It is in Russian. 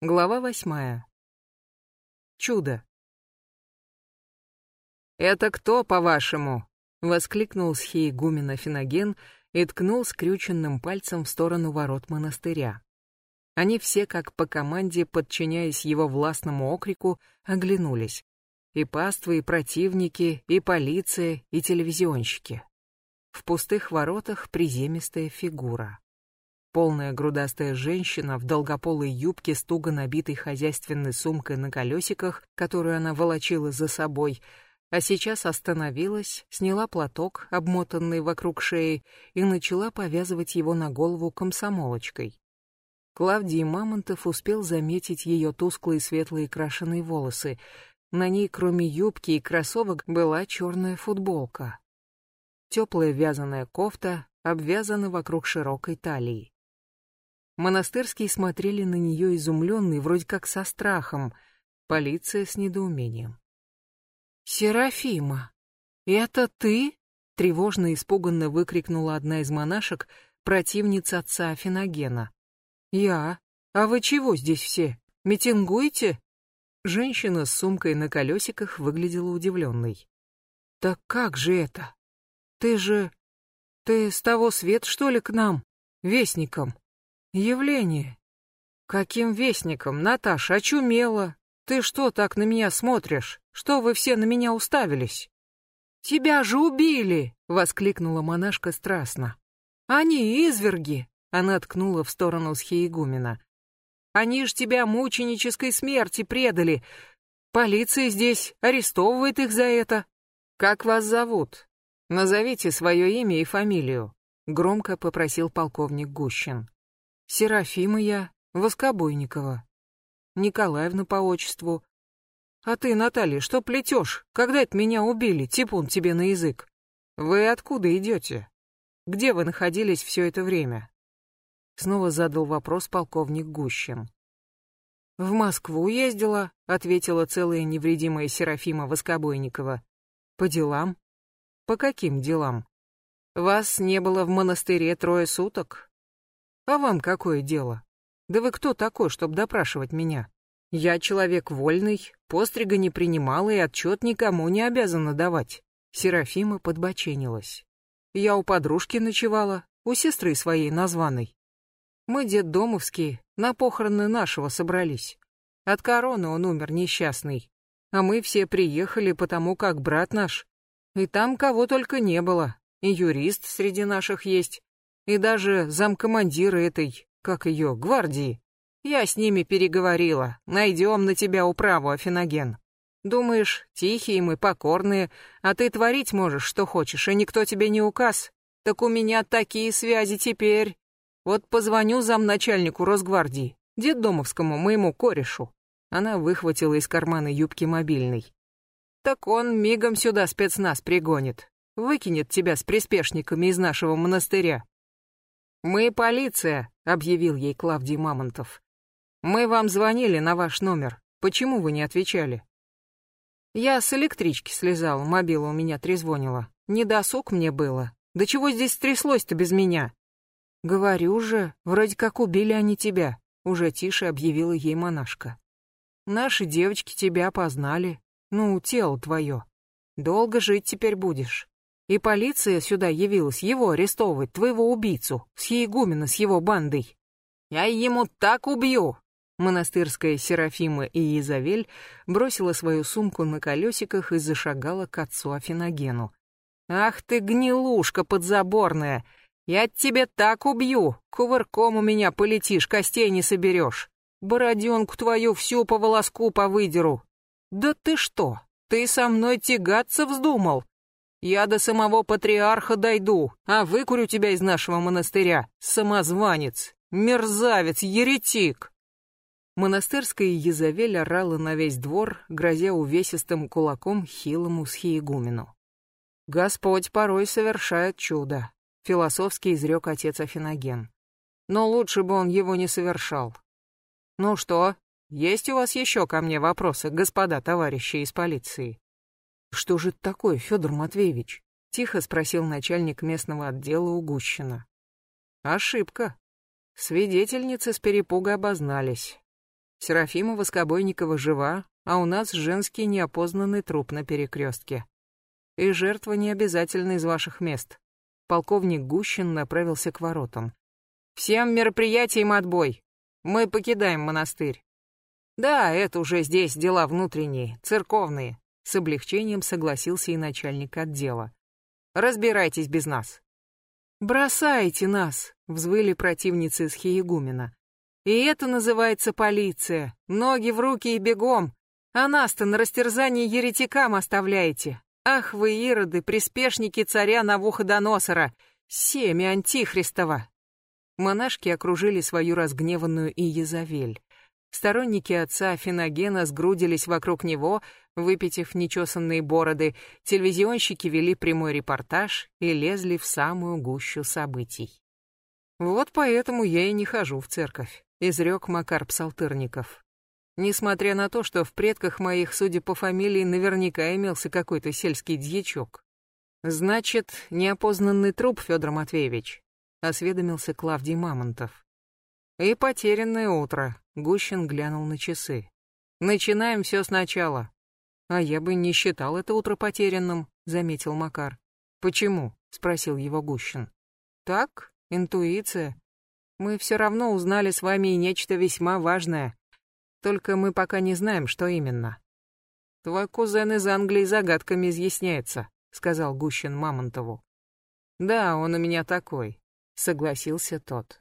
Глава восьмая. Чудо. «Это кто, по-вашему?» — воскликнул схиегумен Афиноген и ткнул скрюченным пальцем в сторону ворот монастыря. Они все, как по команде, подчиняясь его властному окрику, оглянулись. И паствы, и противники, и полиция, и телевизионщики. В пустых воротах приземистая фигура. Полная грудастая женщина в долгополой юбке с туго набитой хозяйственной сумкой на колесиках, которую она волочила за собой, а сейчас остановилась, сняла платок, обмотанный вокруг шеи, и начала повязывать его на голову комсомолочкой. Клавдий Мамонтов успел заметить ее тусклые светлые крашеные волосы. На ней, кроме юбки и кроссовок, была черная футболка. Теплая вязаная кофта обвязана вокруг широкой талии. Монастырские смотрели на нее изумленные, вроде как со страхом, полиция с недоумением. «Серафима, это ты?» — тревожно и испуганно выкрикнула одна из монашек, противница отца Афиногена. «Я? А вы чего здесь все? Митингуете?» Женщина с сумкой на колесиках выглядела удивленной. «Так как же это? Ты же... Ты с того свет, что ли, к нам? Вестником?» Явление. Каким вестником, Наташа, очумела? Ты что так на меня смотришь? Что вы все на меня уставились? Тебя же убили, воскликнула монашка страстно. Они изверги, она ткнула в сторону схиегумена. Они ж тебя мученической смерти предали. Полиция здесь арестовывает их за это. Как вас зовут? Назовите свое имя и фамилию, громко попросил полковник Гущин. Серафима я, Воскобойникова. Николаевна по отчеству. А ты, Наталья, что плетешь? Когда это меня убили? Типун тебе на язык. Вы откуда идете? Где вы находились все это время? Снова задал вопрос полковник Гущин. В Москву ездила, ответила целая невредимая Серафима Воскобойникова. По делам? По каким делам? Вас не было в монастыре трое суток, а вам какое дело? Да вы кто такой, чтобы допрашивать меня? Я человек вольный, пострига не принимала и отчет никому не обязана давать. Серафима подбоченилась. Я у подружки ночевала, у сестры своей названной. Мы, дед Домовский, на похороны нашего собрались. От короны он умер несчастный. А мы все приехали, потому как брат наш. И там кого только не было. И юрист среди наших есть, и даже замкомандира этой, как ее, гвардии. Я с ними переговорила. Найдем на тебя управу, Афиноген. Думаешь, тихие мы, покорные, а ты творить можешь, что хочешь, и никто тебе не указ. Так у меня такие связи теперь. Вот позвоню замначальнику Росгвардии, детдомовскому моему корешу. Она выхватила из кармана юбки мобильный. Так он мигом сюда спецназ пригонит. Выкинет тебя с приспешниками из нашего монастыря. «Мы полиция», — объявил ей Клавдий Мамонтов. «Мы вам звонили на ваш номер. Почему вы не отвечали?» «Я с электрички слезал, мобила у меня трезвонила. Не досуг мне было. Да чего здесь стряслось-то без меня?» «Говорю же, вроде как убили они тебя», — уже тише объявила ей монашка. «Наши девочки тебя опознали. Ну, тело твое. Долго жить теперь будешь. И полиция сюда явилась его арестовывать, твоего убийцу, с Егумена, с его бандой. Я ему так убью!» Монастырская Серафима и Изавель бросила свою сумку на колесиках и зашагала к отцу Афиногену. «Ах ты, гнилушка подзаборная! Я тебе так убью! Кувырком у меня полетишь, костей не соберешь! Бороденку твою всю по волоску повыдеру! Да ты что, ты со мной тягаться вздумал? Я до самого патриарха дойду, а выкурю тебя из нашего монастыря, самозванец, мерзавец, еретик!» Монастырская Езавель орала на весь двор, грозя увесистым кулаком хилому схиегумену. «Господь порой совершает чудо», — философски изрек отец Афиноген. «Но лучше бы он его не совершал. Ну что, есть у вас еще ко мне вопросы, господа товарищи из полиции?» «Что же это такое, Федор Матвеевич?» — тихо спросил начальник местного отдела у Гущина. «Ошибка. Свидетельницы с перепуга обознались. Серафима Воскобойникова жива, а у нас женский неопознанный труп на перекрестке. И жертва не обязательно из ваших мест. Полковник Гущин направился к воротам. Всем мероприятиям отбой. Мы покидаем монастырь. Да, это уже здесь дела внутренние, церковные. С облегчением согласился и начальник отдела. Разбирайтесь без нас. Бросайте нас, взвыли противницы из Хиегумена. И это называется полиция. Ноги в руки и бегом. А нас-то на растерзание еретикам оставляете. Ах вы, ироды, приспешники царя Навуходоносора, семя Антихристова. Монашки окружили свою разгневанную Иезавель. Сторонники отца Финогена сгрудились вокруг него, выпитив нечесанные бороды, телевизионщики вели прямой репортаж и лезли в самую гущу событий. «Вот поэтому я и не хожу в церковь», — изрек Макар Псалтырников. Несмотря на то, что в предках моих, судя по фамилии, наверняка имелся какой-то сельский дьячок. «Значит, неопознанный труп, Федор Матвеевич», — осведомился Клавдий Мамонтов. «И потерянное утро», — Гущин глянул на часы. «Начинаем все сначала». «А я бы не считал это утро потерянным», — заметил Макар. «Почему?» — спросил его Гущин. «Так, интуиция. Мы все равно узнали с вами и нечто весьма важное. Только мы пока не знаем, что именно». «Твой кузен из Англии загадками изъясняется», — сказал Гущин Мамонтову. «Да, он у меня такой», — согласился тот.